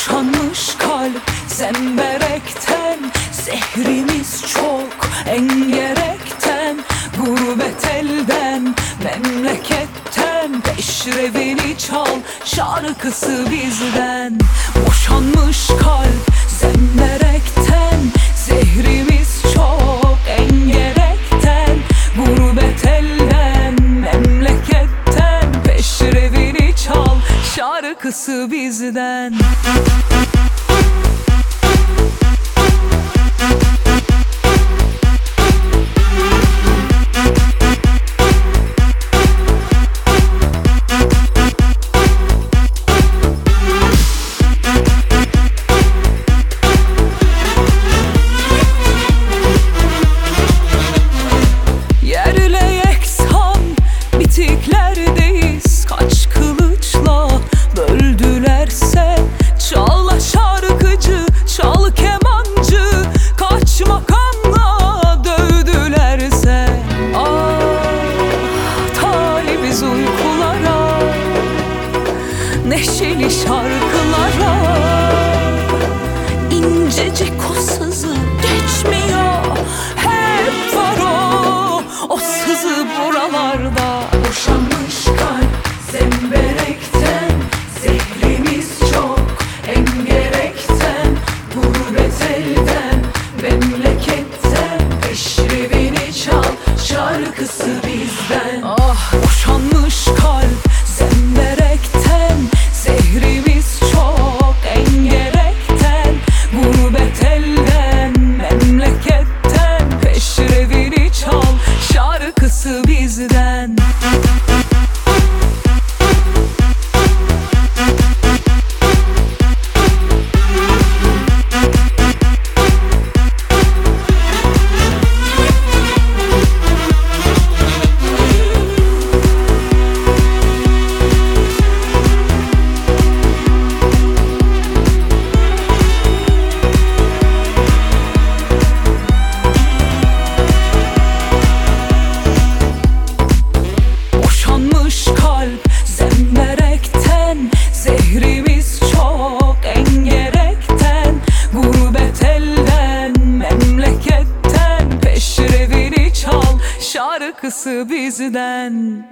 Boşanmış kalp zemberekten Zehrimiz çok engerekten. Gurbet elden memleketten Peşrevini çal şarkısı bizden. Yarısı bizden? neşeli şarkılara. done. şarkısı bizden